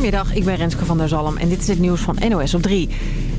Goedemiddag, ik ben Renske van der Zalm en dit is het nieuws van NOS op 3.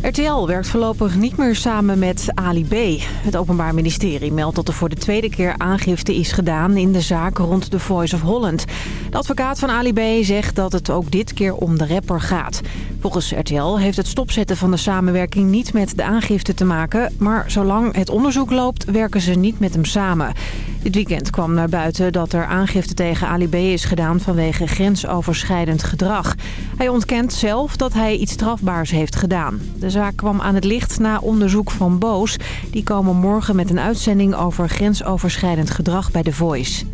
RTL werkt voorlopig niet meer samen met Ali B. Het Openbaar Ministerie meldt dat er voor de tweede keer aangifte is gedaan in de zaak rond de Voice of Holland. De advocaat van Ali B zegt dat het ook dit keer om de rapper gaat. Volgens RTL heeft het stopzetten van de samenwerking niet met de aangifte te maken... maar zolang het onderzoek loopt werken ze niet met hem samen. Dit weekend kwam naar buiten dat er aangifte tegen Ali B. is gedaan vanwege grensoverschrijdend gedrag. Hij ontkent zelf dat hij iets strafbaars heeft gedaan. De zaak kwam aan het licht na onderzoek van Boos. Die komen morgen met een uitzending over grensoverschrijdend gedrag bij The Voice.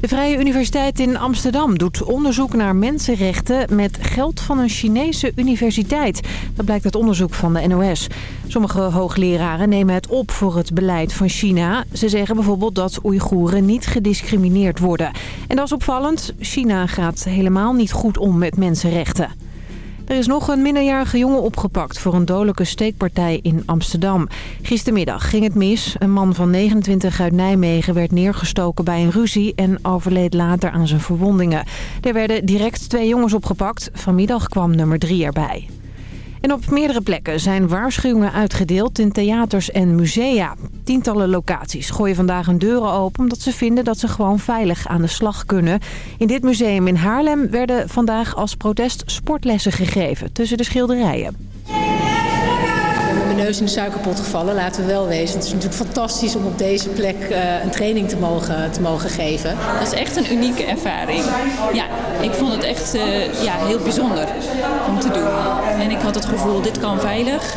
De Vrije Universiteit in Amsterdam doet onderzoek naar mensenrechten met geld van een Chinese universiteit. Dat blijkt uit onderzoek van de NOS. Sommige hoogleraren nemen het op voor het beleid van China. Ze zeggen bijvoorbeeld dat Oeigoeren niet gediscrimineerd worden. En dat is opvallend. China gaat helemaal niet goed om met mensenrechten. Er is nog een minderjarige jongen opgepakt voor een dodelijke steekpartij in Amsterdam. Gistermiddag ging het mis. Een man van 29 uit Nijmegen werd neergestoken bij een ruzie en overleed later aan zijn verwondingen. Er werden direct twee jongens opgepakt. Vanmiddag kwam nummer drie erbij. En op meerdere plekken zijn waarschuwingen uitgedeeld in theaters en musea. Tientallen locaties gooien vandaag hun deuren open... omdat ze vinden dat ze gewoon veilig aan de slag kunnen. In dit museum in Haarlem werden vandaag als protest sportlessen gegeven... tussen de schilderijen neus in de suikerpot gevallen, laten we wel wezen. Het is natuurlijk fantastisch om op deze plek eh, een training te mogen, te mogen geven. Dat is echt een unieke ervaring. Ja, ik vond het echt eh, ja, heel bijzonder om te doen. En ik had het gevoel, dit kan veilig.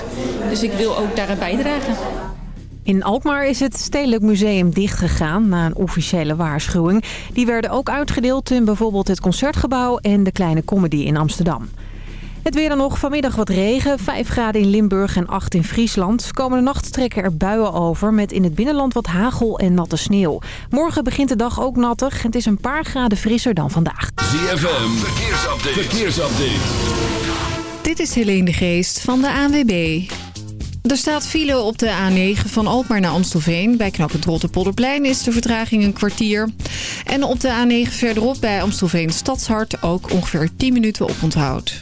Dus ik wil ook daaraan bijdragen. In Alkmaar is het Stedelijk Museum dichtgegaan na een officiële waarschuwing. Die werden ook uitgedeeld in bijvoorbeeld het Concertgebouw en de Kleine Comedy in Amsterdam. Het weer dan nog. Vanmiddag wat regen. 5 graden in Limburg en 8 in Friesland. Komende nacht trekken er buien over met in het binnenland wat hagel en natte sneeuw. Morgen begint de dag ook nattig. Het is een paar graden frisser dan vandaag. ZFM. Verkeersupdate. Verkeersupdate. Dit is Helene de Geest van de ANWB. Er staat file op de A9 van Alkmaar naar Amstelveen. Bij knooppunt Rotterpolderplein is de vertraging een kwartier. En op de A9 verderop bij Amstelveen Stadshart ook ongeveer 10 minuten op onthoud.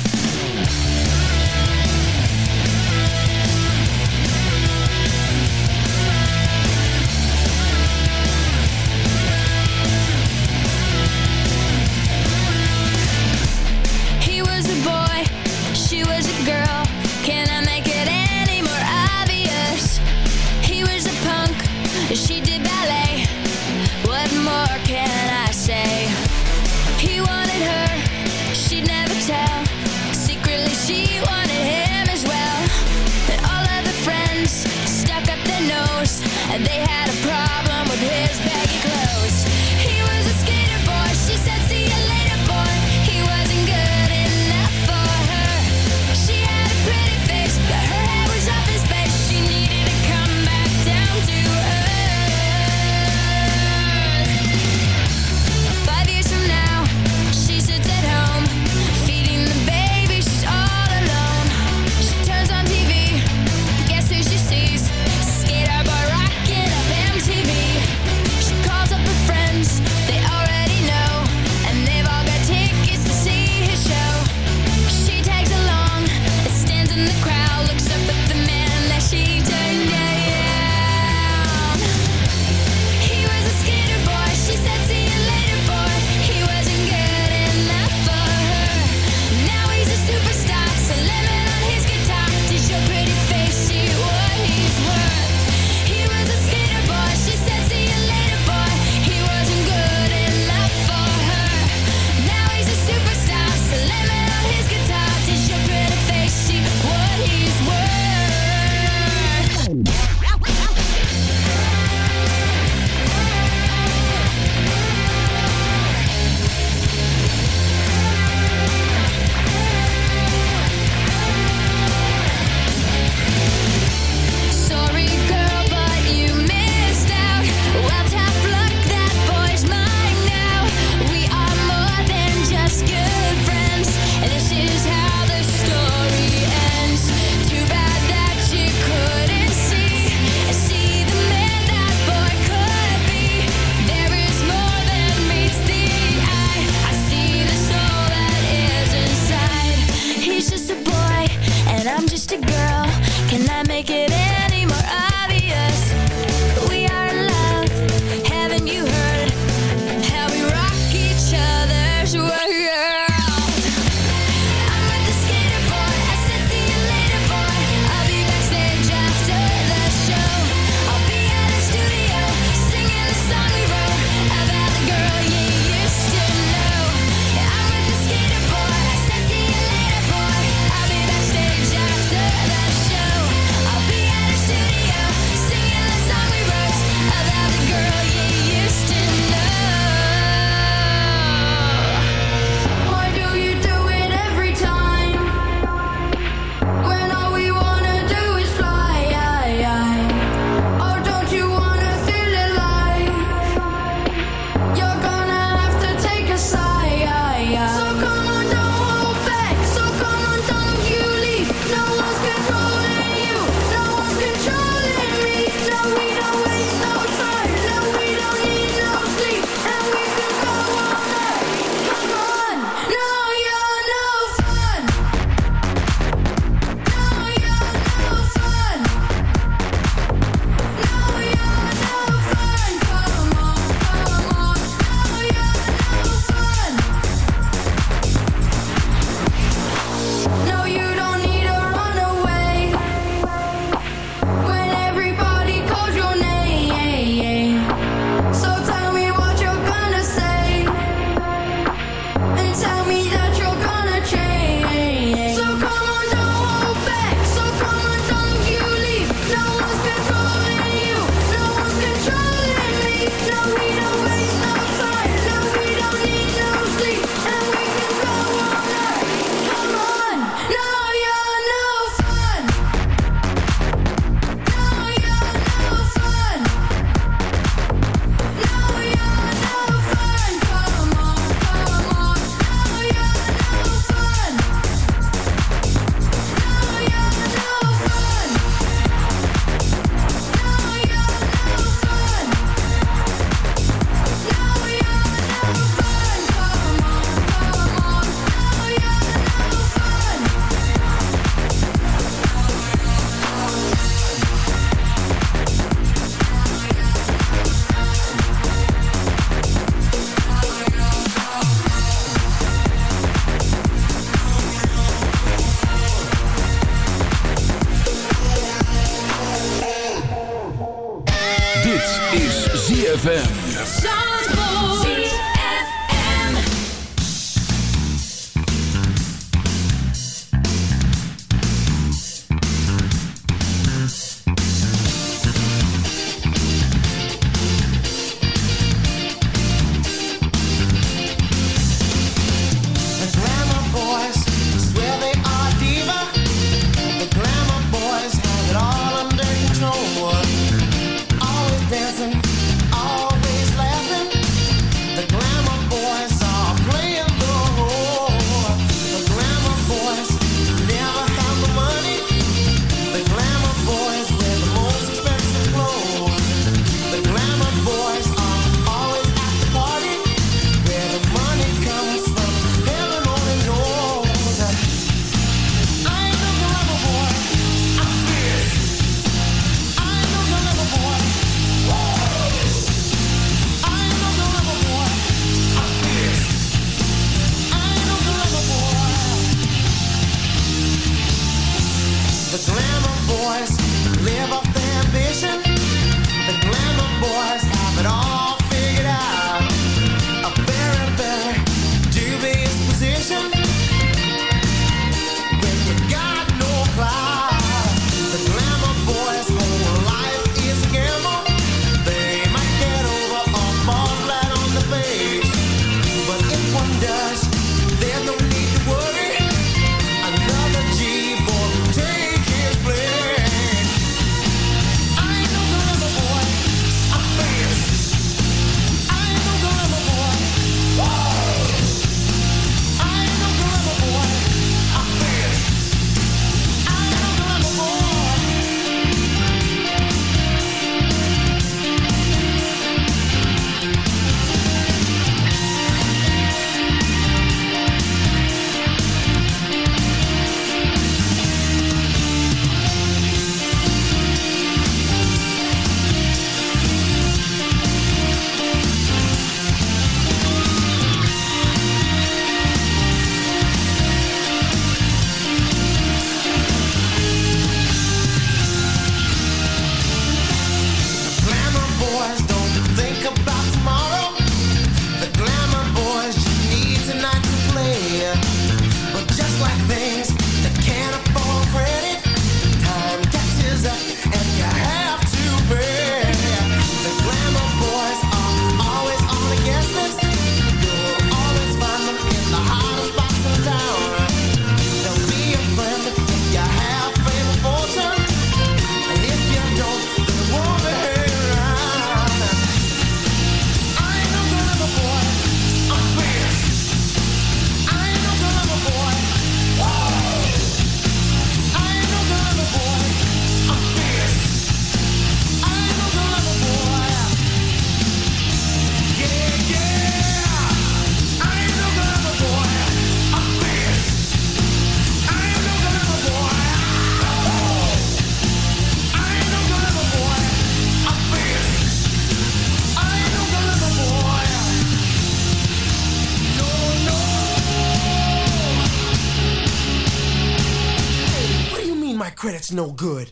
no good.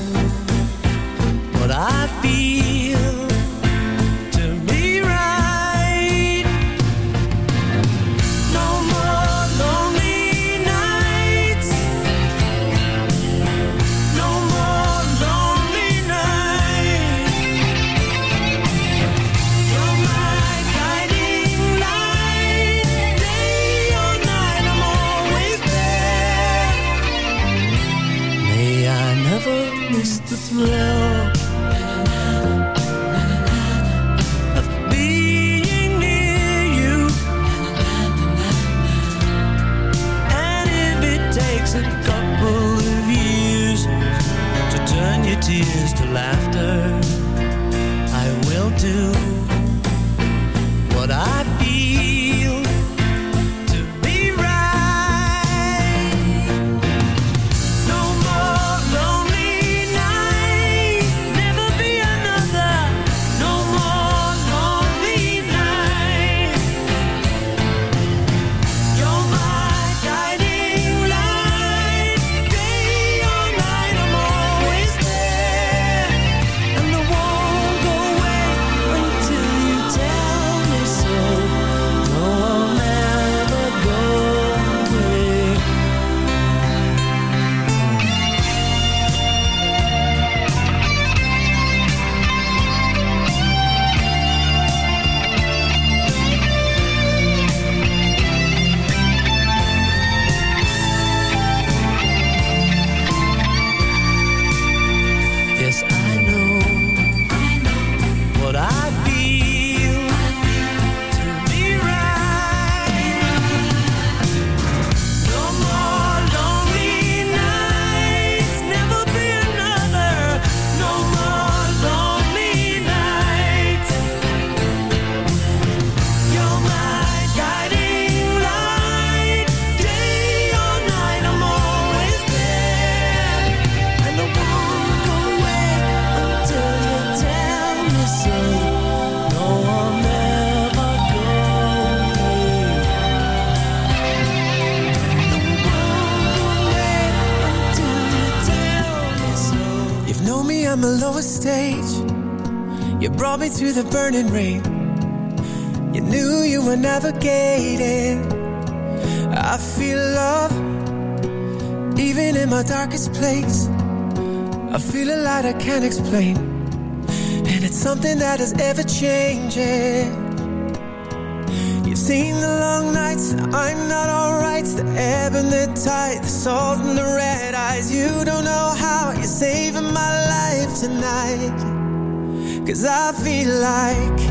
can't explain And it's something that is ever changing You've seen the long nights, I'm not alright The ebb and the tide, the salt and the red eyes You don't know how you're saving my life tonight Cause I feel like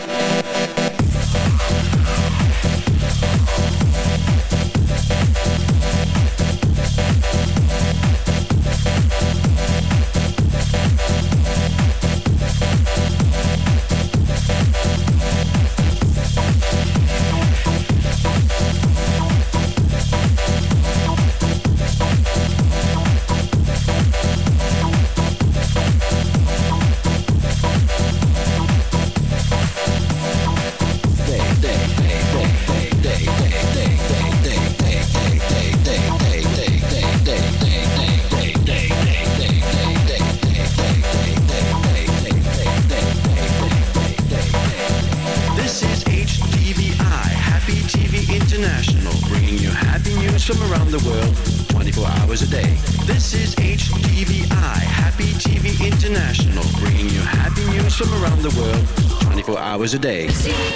hours a day.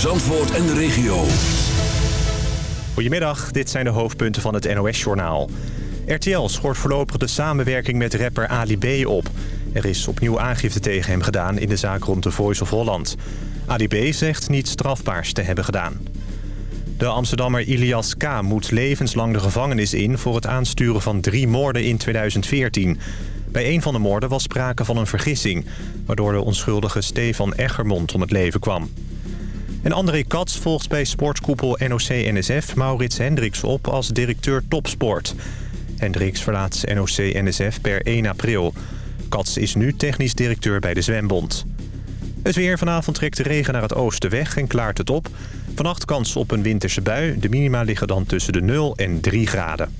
Zandvoort en de regio. Goedemiddag, dit zijn de hoofdpunten van het NOS-journaal. RTL schort voorlopig de samenwerking met rapper Ali B op. Er is opnieuw aangifte tegen hem gedaan in de zaak rond de Voice of Holland. Ali B zegt niets strafbaars te hebben gedaan. De Amsterdammer Ilias K. moet levenslang de gevangenis in... voor het aansturen van drie moorden in 2014. Bij een van de moorden was sprake van een vergissing... waardoor de onschuldige Stefan Eggermond om het leven kwam. En André Kats volgt bij sportkoepel NOC-NSF Maurits Hendricks op als directeur topsport. Hendricks verlaat NOC-NSF per 1 april. Kats is nu technisch directeur bij de Zwembond. Het weer vanavond trekt de regen naar het oosten weg en klaart het op. Vannacht kans op een winterse bui. De minima liggen dan tussen de 0 en 3 graden.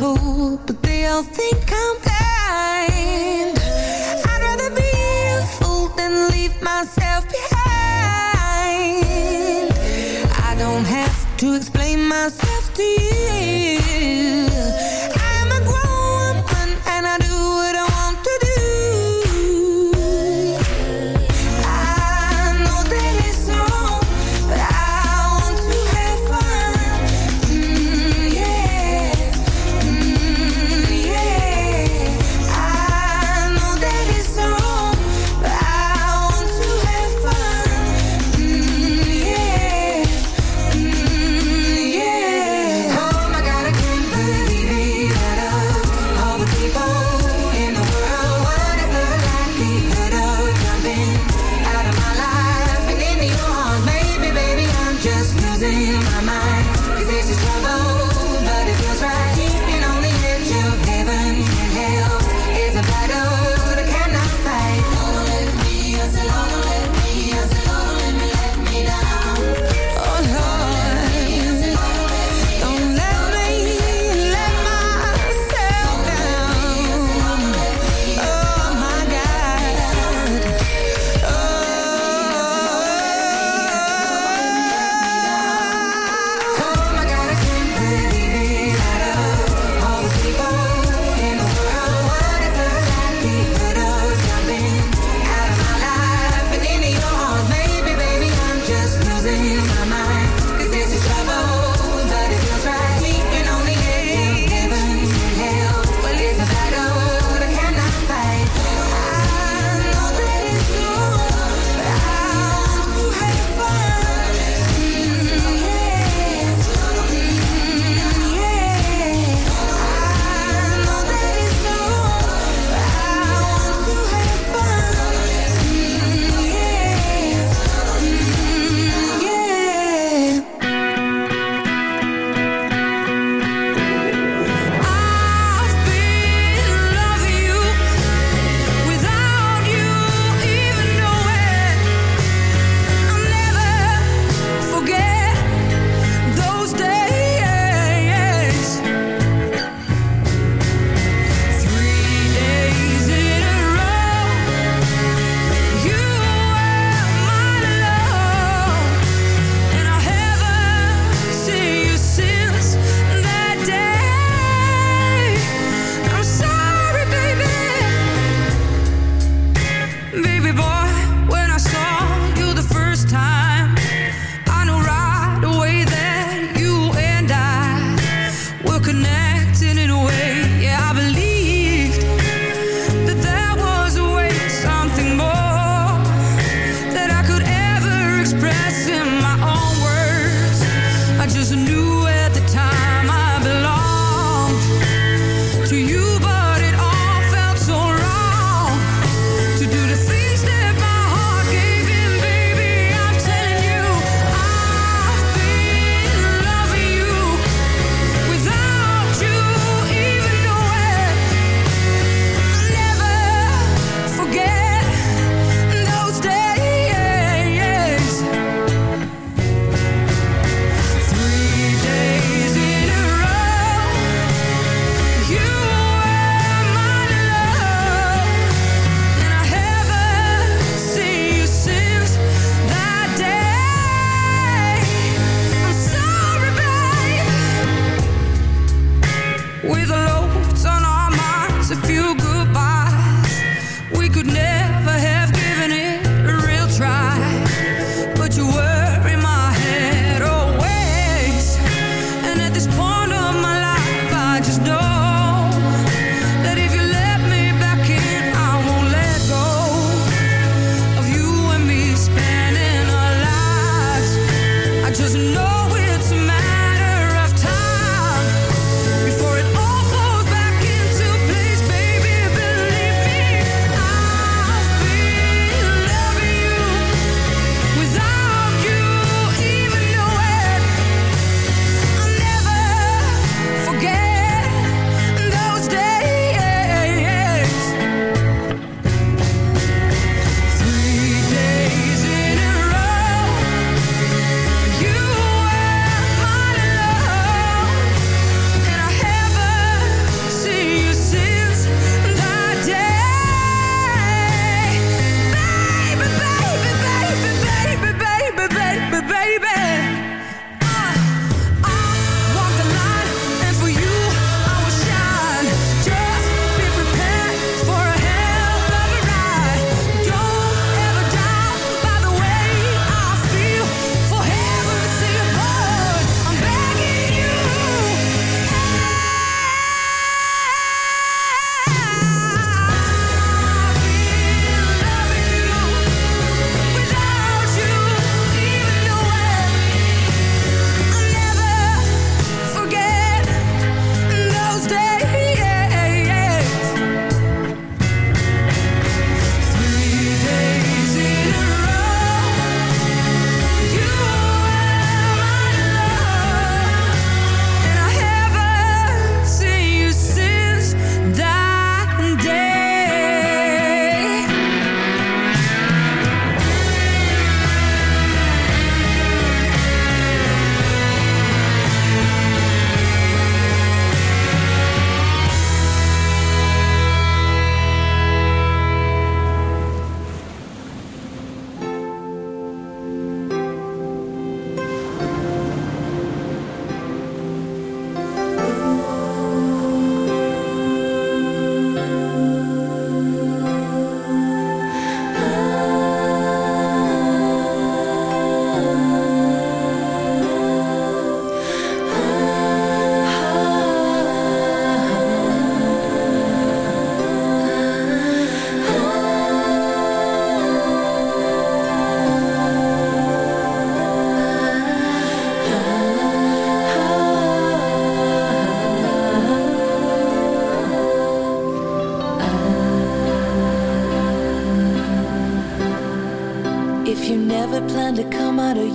but they all think I'm blind. I'd rather be a fool than leave myself behind. I don't have to explain myself to you.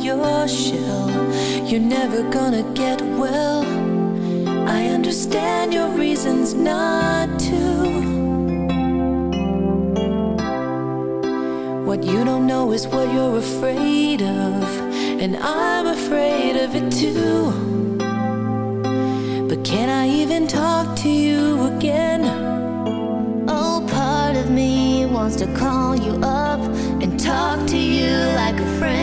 your shell. You're never gonna get well. I understand your reasons not to. What you don't know is what you're afraid of, and I'm afraid of it too. But can I even talk to you again? Oh, part of me wants to call you up and talk to you like a friend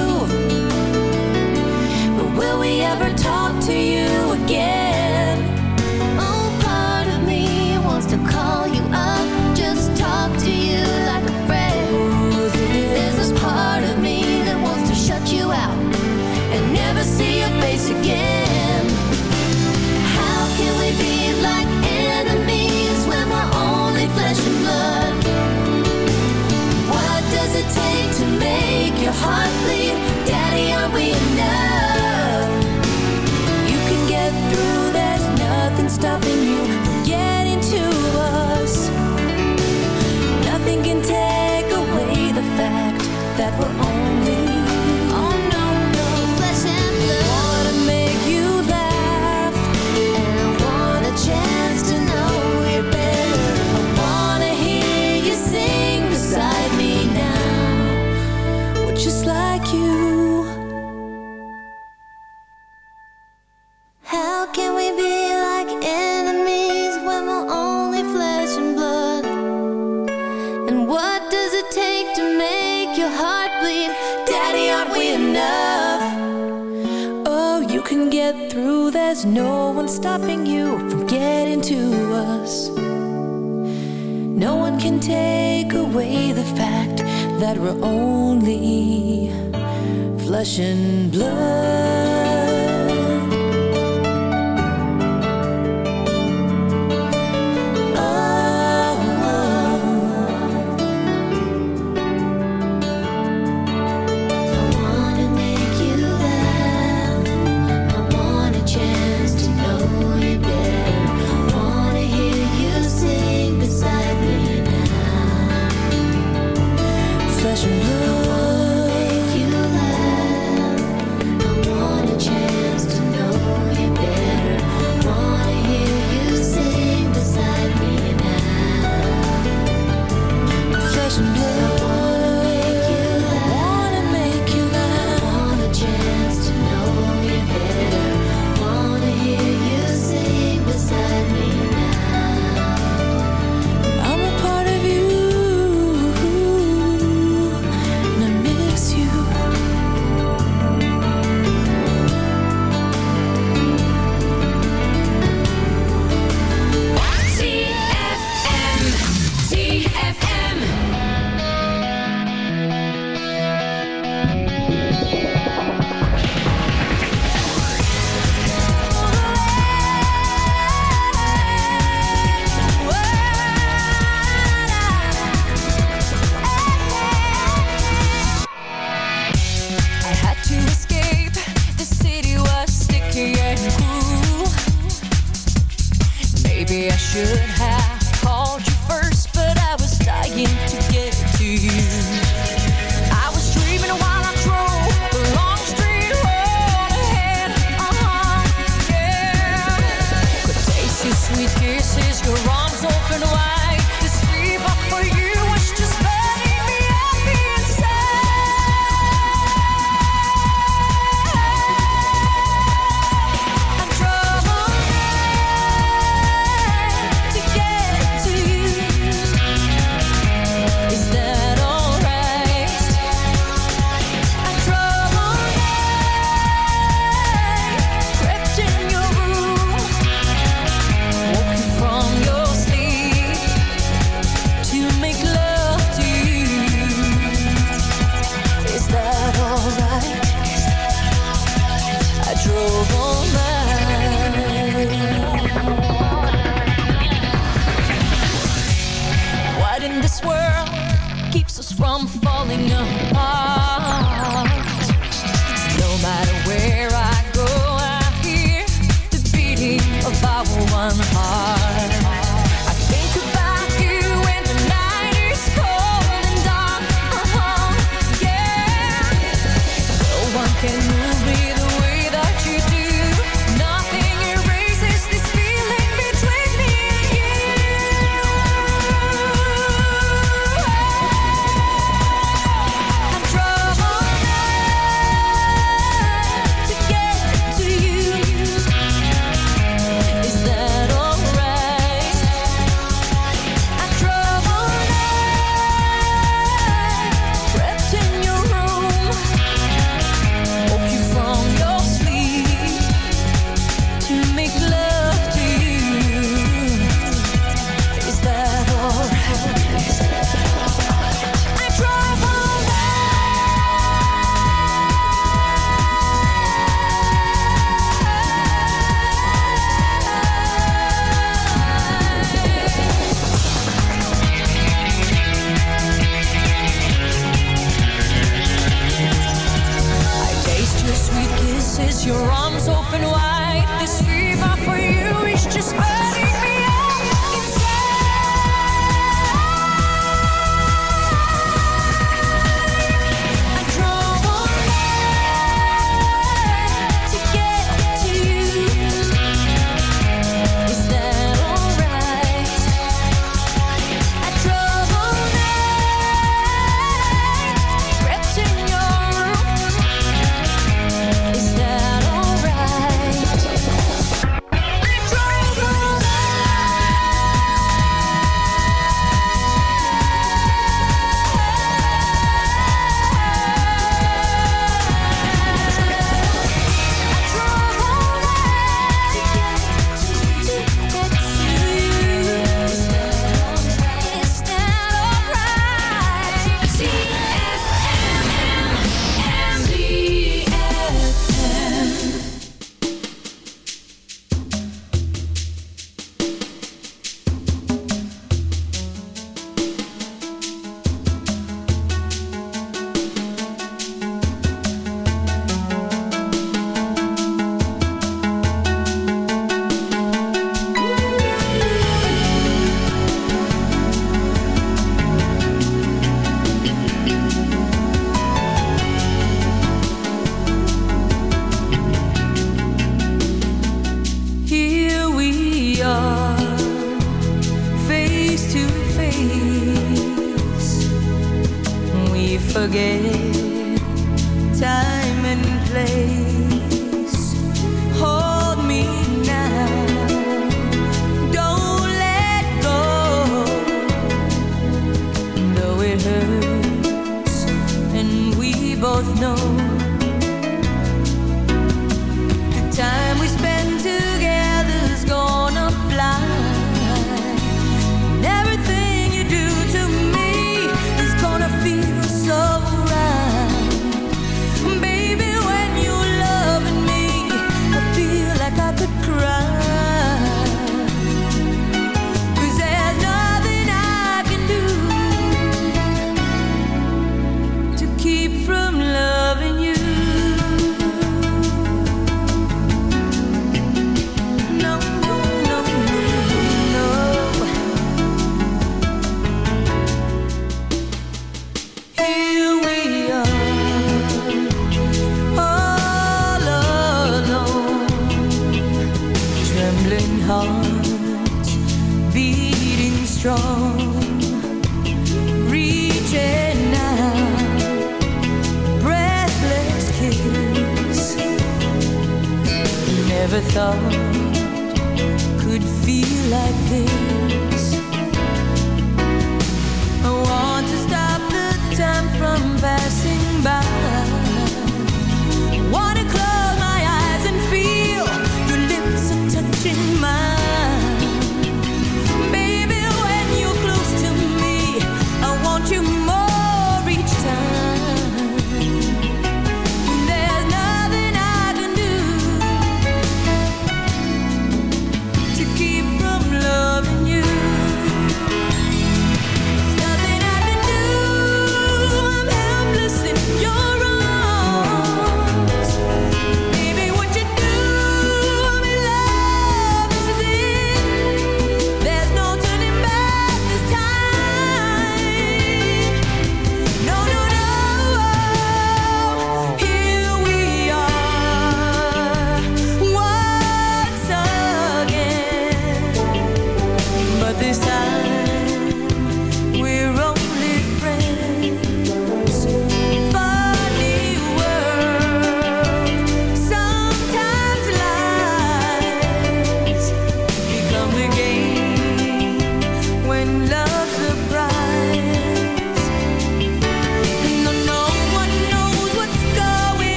we ever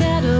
shadow